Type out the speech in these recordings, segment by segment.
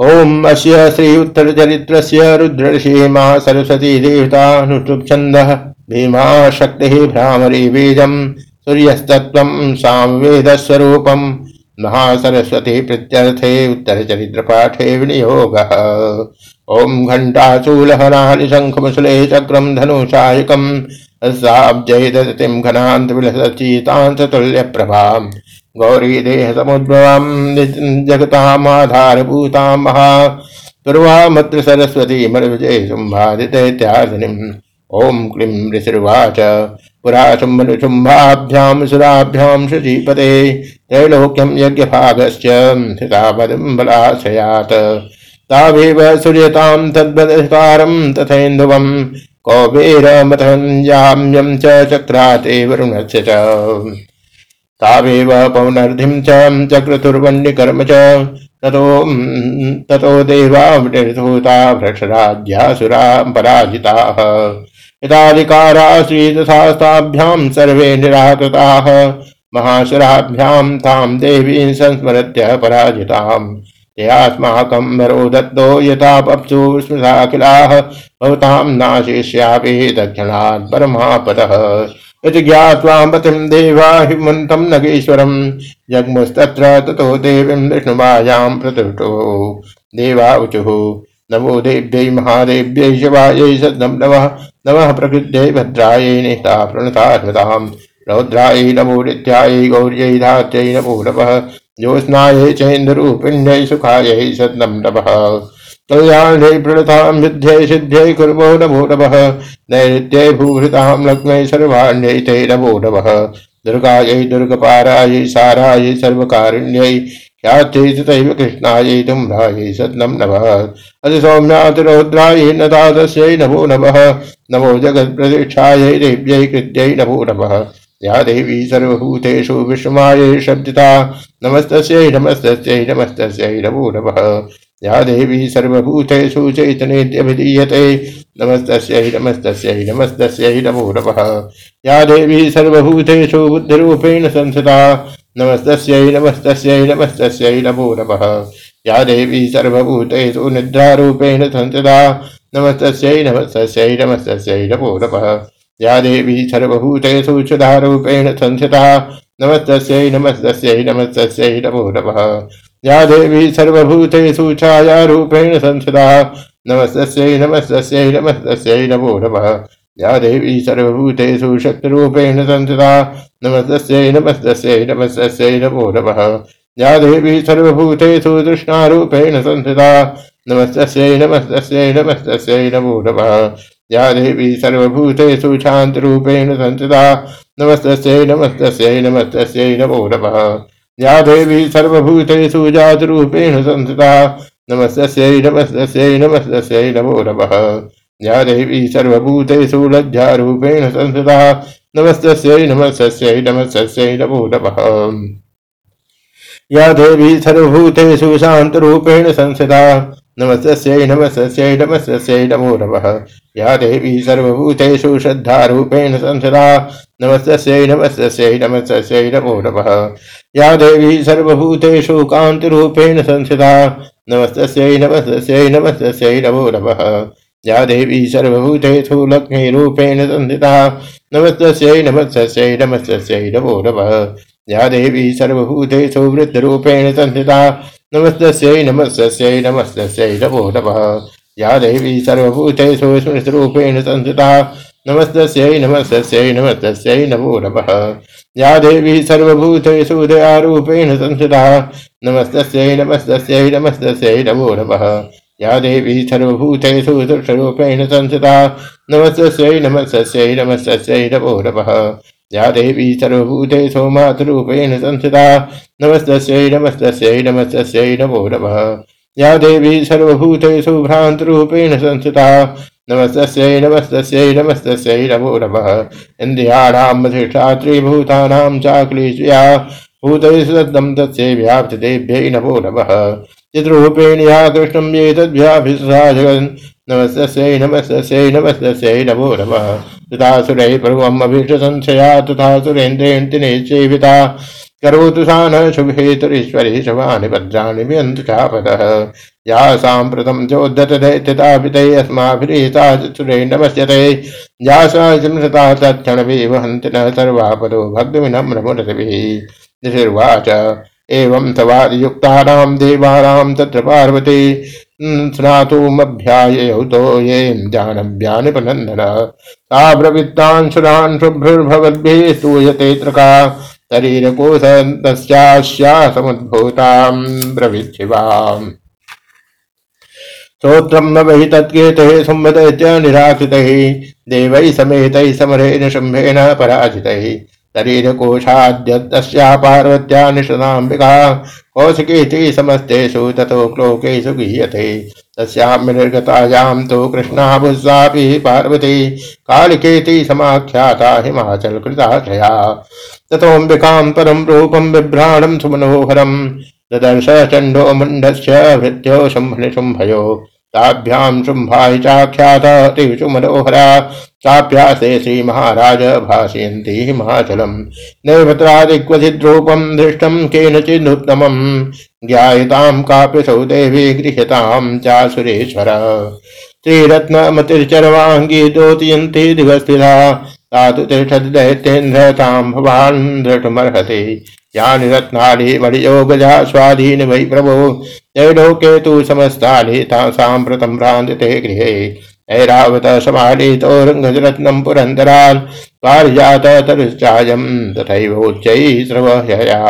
ओम अस्य श्री उत्तर चरित्र से रुद्रषि माँ सरस्वती देवता छंद भीमा शक्ति भ्रामरी बीजम सूर्यस्तत्व सामवेद स्वरूपम महासरस्वती प्रत्यर्थे उत्तर चरित्र पाठे विनियोग। ओम घंटाचूलहनानि शंखमुसले चक्रम धनुषायकम साब्जय दतिम घनांत विलसचीतांत तुल्य प्रभा गौरी देह समुद्भवाम जगतामाधारभूतां महा पूर्वामत्र सरस्वती मरुजय शुंभादित्यर्थिनीम् ओम क्लीं ऋषिर्वाच पुरा शुम्भनुशुम्भाभ्यां सुराभ्यां शुचीपते त्रैलोक्यं यज्ञभागश्च स्थितापदं बलाश्रयात् तावेव सूर्यतां तद्वदकारं तथेन्दुवं। कौबेरमथञ्जाम्यं च चक्राते वरुणस्य च। तावेव पौनर्धिं च चक्रतुर्वण्यकर्म च ततो ततो देवा विनिर्धूता भ्रष्टराज्यासुरा पराजिताः यदाधिकाराश्रीतथास्ताभ्यां सर्वे निराकृताः। महासुराभ्यां तां देवीं संस्मरत्य पराजिताम्। तेऽस्माकं वरो दत्तो यथापप्सु स्मृताखिलाः भवतां नाशिष्यापि दक्षिणात् परमापदः। इति ज्ञात्वा पतिं देवा हिमन्तं नगेश्वरं जग्मुस्तत्र ततो देवीं विष्णुमायां प्रतुष्टो देवा ऊचुः नमो देव्यै महादेव्यै शिवायै सद्म नमः नमः प्रकृत्यै भद्रायै निष्ठा प्रणतात्मताम् रौद्रायै नमो नित्यायै, गौर्यै धात्यै नमो नमः। ज्योत्स्नायै चैन्द्ररूपिण्यै सुखायै सद्म नमः। कल्याण्यै प्रणतां विद्यै सिद्ध्यै नमो नमः। ते नमो नमः। दुर्गायै दुर्गपारायै सारायै, सर्वकारिण्यै तथैव कृष्णायै तुम्रायै सत्नं नमः। अतिसौम्यातिरौद्रायै नदादस्यै नमो नमः। नमो जगत्प्रतिष्ठायै देव्यै नमो नमः। या देवी सर्वभूतेषु विष्मायै शब्दिता। नमस्तस्यै नमस्तस्यै नमस्तस्यै, नमो नमः। या देवी सर्वभूतेषु चैतन्यभिधीयते नमस्तस्यै नमस्तस्यै नमस्तस्यै नमो नमः या देवी सर्वभूतेषु बुद्धिरूपेण संस्थिता नमस्तस्यै नमस्तस्यै नमस्तस्यै नमो नमः या देवी सर्वभूतेषु निद्रारूपेण संस्थिता नमस्तस्यै नमस्तस्यै नमस्तस्यै नमो नमः या देवी सर्वभूतेषु क्षुधारूपेण संस्थिता नमस्तस्यै नमस्तस्यै नमस्तस्यै नमो नमः या देवी सर्वभूतेषु छायारूपेण संस्थिता। नमस्तस्यै नमस्तस्यै नमस्तस्यै, नमो नमः। या देवी सर्वभूतेषु शक्तिरूपेण संस्थिता। नमस्तस्यै नमस्तस्यै नमस्तस्यै, नमो नमः। या देवी सर्वभूतेषु तृष्णारूपेण संस्थिता। नमस्तस्यै नमस्तस्यै नमस्तस्यै, नमो नमः। या देवी सर्वभूतेषु शान्तरूपेण संस्थिता। नमस्तस्यै नमस्तस्यै नमस्तस्यै, नमो नमः। या देवी सर्वभूतेषु जातरूपेण संस्थिता। नमस्तस्यै नमस्तस्यै नमस्तस्यै, नमो नमः। या देवी सर्वभूतेषु लज्जारूपेण संस्थिता। नमस्तस्यै नमस्तस्यै नमस्तस्यै, नमो नमः। या देवी सर्वभूतेषु शान्तरूपेण संस्थिता। नमस्तस्यै नमस्तस्यै नमस्तस्यै, नमो नमः। या देवी सर्वभूतेषु श्रद्धारूपेण संस्थिता। नमस्तस्यै नमस्तस्यै नमस्तस्यै, नमो नमः। या देवी सर्वभूतेषु कान्तिरूपेण संस्थिता। नमस्तस्यै नमस्तस्यै नमस्तस्यै, नमो नमः। या देवी सर्वभूतेषु लक्ष्मीरूपेण संस्थिता। नमस्तस्यै नमस्तस्यै नमस्तस्यै, नमो नमः। या देवी सर्वभूतेषु वृद्धरूपेण संस्थिता। नमस्तस्यै नमस्तस्यै नमस्तस्यै, नमो नमः। या देवी सर्वभूतेषु स्मृतिरूपेण संस्थिता। नमस्तस्यै नमस्तस्यै नमस्तस्यै नमो नमः। या देवी सर्वभूतेषु दयारूपेण संस्थिता नमस्तस्यै नमस्तस्यै नमस्तस्यै नमो नमः। या देवी सर्वभूतेषु दुष्टरूपेण संस्थिता नमस्तस्यै नमस्तस्यै नमस्तस्यै नमो नमः। या देवी सर्वभूतेषु मातृरूपेण संस्थिता नमस्तस्यै नमस्तस्यै नमस्तस्यै नमो नमः। या देवी सर्वभूतेषु भ्रान्तरूपेण संस्थिता नमस्तस्यै नमस्तस्यै नमस्तस्यै, नमो नमः। इन्द्रियाणां अधिष्ठात्रीभूतानां चाक्लीश्रिया भूतेषु दत्तं तस्यै नमो नमः। चिद्रूपेण या कृष्णं ये तद्भ्याभिषा जगन् नमस्तस्यै नमस्तस्यै नमस्तस्यै, नमो नमः। तथा सुरैः प्रभुमभीष्टसंशया तथा सुरेन्द्रेण दिने न शुभेतुरीश्वरी शवानि भद्राणि व्यन्तु चापदः या साम्प्रतं चोद्धत दैत्यतापितै अस्माभिरेता चतुरे नमस्यते। या सा स्मृता तत्क्षणभिः वहन्ति न सर्वापदो भग्नविनम्रमुरतिभिः ऋषिर्वाच एवं तवादियुक्तानां देवानां तत्र पार्वती। स्नातुमभ्याययौतो ये जानव्यानिपनन्दन सा ब्रवित्तान् शुभ्रुर्भवद्भिः स्तूयते त्रका शरीरकोश तस्यास्या समुद्भूतां ब्रवीच्छिवाम्। स्तोत्रम न वही तत्केते संवदत्य निराकृतैः देवैः समेतैः समरेण शुम्भेन पराजितैः। शरीरकोशाद्यस्या पार्वत्या निषदाम्बिका कौशिकेति समस्तेषु ततो क्लोकेषु गीयते। तस्यां निर्गतायां तु कृष्णाभुस्वापि पार्वती। कालिकेति समाख्याता हिमाचलकृताश्रया। ततोऽम्बिकां परं रूपं बिभ्राणं सुमनोहरं ददर्श चण्डो मुण्डस्य भृत्यो शुम्भनिशुम्भयो। ताभ्यां शुम्भाय चाख्याता तेषु मनोहरा चाप्यासे श्रीमहाराज भाषयन्ति हिमाचलम्। नैवत्रादिक्वचिद्रूपम् दृष्टम् केनचिदुत्तमम्, ज्ञायताम् काप्यसौ देवी गृह्यताम् चासुरेश्वर। श्रीरत्नमतिर्चरवाङ्गी दोतयन्ति दिवस्थिता, तातु तिष्ठद्दैत्येन्द्र ताम् भवान् दृष्टुमर्हति यानि रत्नानि मणियोगजा स्वाधीन वै प्रभो त्रैलोके तु समस्तानि तासां प्रतं भ्रान्तिते गृहे। ऐरावत समालितोरङ्गजरत्नं पुरन्दरान् पारिजात तरुश्चायं तथैवोच्चैः श्रवहया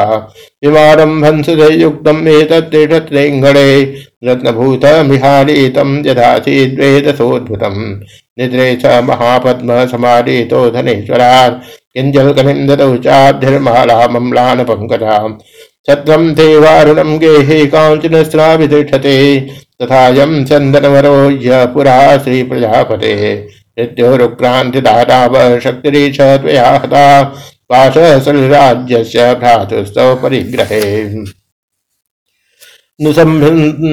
विमानं हंसदयुक्तम् एतत्तिषत्रेङ्गणे रत्नभूतमिहालितं यथासीद्वेदसोद्भुतम् निद्रे च महापद्मसमालितो धनेश्वरात् किञ्जल्कनिन्दतौ चाब्धिर्मालामम्लानपङ्कजाम् छत्रं ते वारुणं गेहे काञ्चनस्रावितिष्ठते। तथायं चन्दनवरो य पुरा श्रीप्रजापतेः। मृत्योरुक्रान्तिदाताव शक्तिरीश त्वया हता। पाशसलिराज्यस्य भ्रातुस्तव परिग्रहे।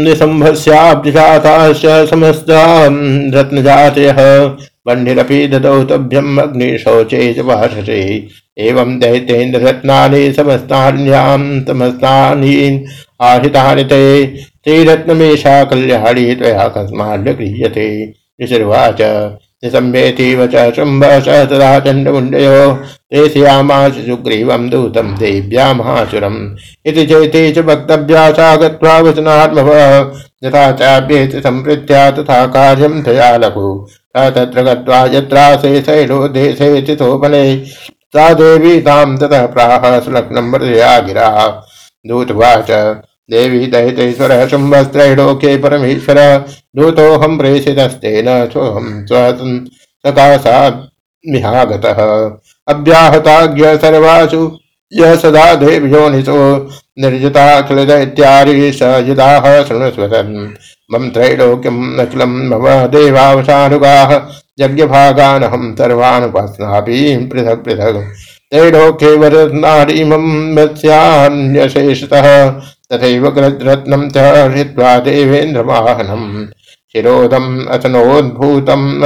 निसम्भस्याब्धिजाताश्च समस्ता रत्नजातयः। वह्निरपि ददौ तभ्यम् अग्निशौचे च वाससे। एवं दैतेन्द्ररत्नानि समस्तान्यां समस्तानि आहितानि ते श्रीरत्नमेषा कल्याणी त्वया कस्माल्य गृह्यते ऋषिर्वाच निसम्येतीव च शुम्भ स तदा चण्डमुण्डयो प्रेषयामास सुग्रीवं च वक्तव्या सा गत्वा वचनात्मव। यथा चाप्येति सम्पृत्या तथा कार्यं तया लघु। तत्र गत्वा यत्रासे शैलो देशे चितोपने सा देवी तां ततः प्राह सुलग्नं मृदया गिरा दूतवाच, देवी दहितेश्वर शुम्भस्त्रैलोके परमेश्वर। दूतोऽहं प्रेषितस्तेन सोऽहं सकाशामिहागतः अव्याहताज्ञ सर्वासु, यः सदा देवयोनिसो निर्जिताखिलदैत्यारि स यदाह शृणुस्वतन्। मम त्रैलोक्यम् अखिलं मम देवावसानुगाः यज्ञभागानहं सर्वानुपास्नापि पृथक् पृथक्। त्रैलोक्ये वरनारीमं मत्स्यान्यशेषतः तथैव गृद्रत्नं च हृत्वा देवेन्द्रवाहनम् शिरोधम् अतनोद्भूतम्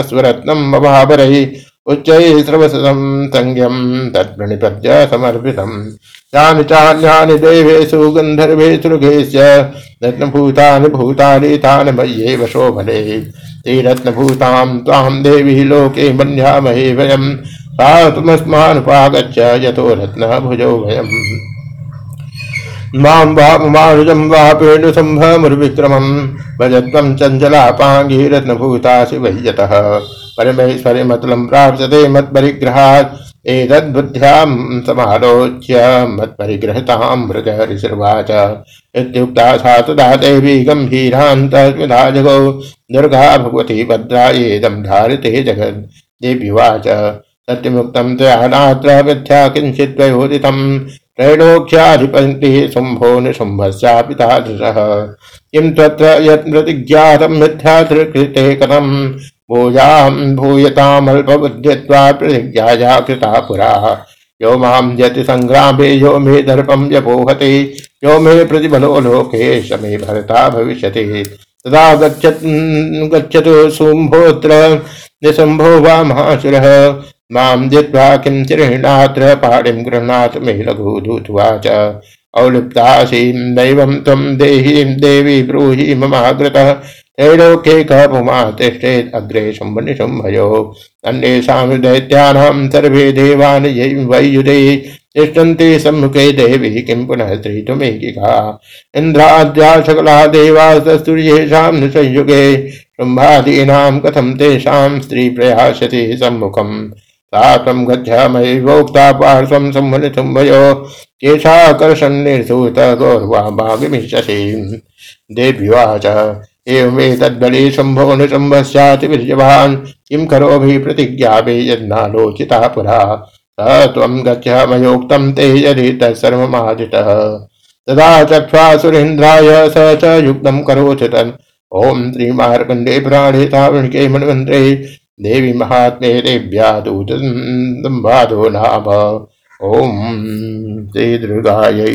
अश्वरत्नम् ममापरैः उच्चैः श्रवसतं संज्ञं तत्प्रणिपद्य समर्पितम् यानि चान्यानि देवेषु गन्धर्वेषु ऋगेश्च रत्नभूतानि भूतानि तानि मय्येव शोभने। श्रीरत्नभूतां त्वां देवी लोके मन्यामहे वयं। सा यतो रत्नभुजो वयम्। माँ वामानुजं वापेणुसम्भमुर्विक्रमं भजत्वं चञ्चलापाङ्गी रत्नभूतासि वह्यतः परमेश्वरिमतुलं प्राप्स्यते मत्परिग्रहात् एतद्बुद्ध्यां समालोच्य मत्परिगृहतां मृग ऋषिर्वाच इत्युक्ता सा तदा देवी गम्भीरान्तस्मिधा जगौ। दुर्गा भगवती भद्रा येदं धारिते जगत् देव्युवाच। सत्यमुक्तं त्वया नात्र मिथ्या किञ्चित् त्वयोदितं त्रैलोक्याधिपतिः शुम्भो निशुम्भस्यापि किं तत्र यत् प्रतिज्ञातं मिथ्या कृते कथं भूयां भूयतामल्पबुद्धित्वा प्रतिज्ञाया कृता पुरा। यो माँ यति संग्रामे यो मे दर्पं व्यपोहति यो मे प्रतिबलो लोके शमे भरता भविष्यति। तदा गच्छत् शुम्भोऽत्र निशम्भो वा महासुरः माँ जित्वा किं चिरेणात्र पाणिं गृह्णात् मे लघुधूतवाच औलिप्तासीं दैवं त्वं देहीं, देवी ब्रूहि ममाग्रतः त्रैलोक्ये कः पुमा तिष्ठेत् अग्रे शुम्भनि शुम्भयो अन्येषां दैत्यानां सर्वे देवान् वै संयुगे शुम्भादीनां कथं तेषां स्त्री प्रयास्यति सम्मुखम्। सा त्वं गच्छ मयि वोक्ता पार्श्वं केशाकर्षन्निर्सूत गौरवा भागमिष्यसि देव्युवाच एवमेतद्बले शम्भो निशम्भस्याति वीर्यवान् किं करोभि प्रतिज्ञा मे यन्नालोचिता पुरा। त्वं गच्छ मयोक्तं ते यदि तत्सर्वमादितः तदा चक्ष्वा सुरेन्द्राय स च युक्तं करोति तन् ॐ श्रीमार्कण्डे पुराणे तावणिके मन्वन्त्रे देवी महात्मे देव्या दूतं नाम। ॐ श्रीदुर्गायै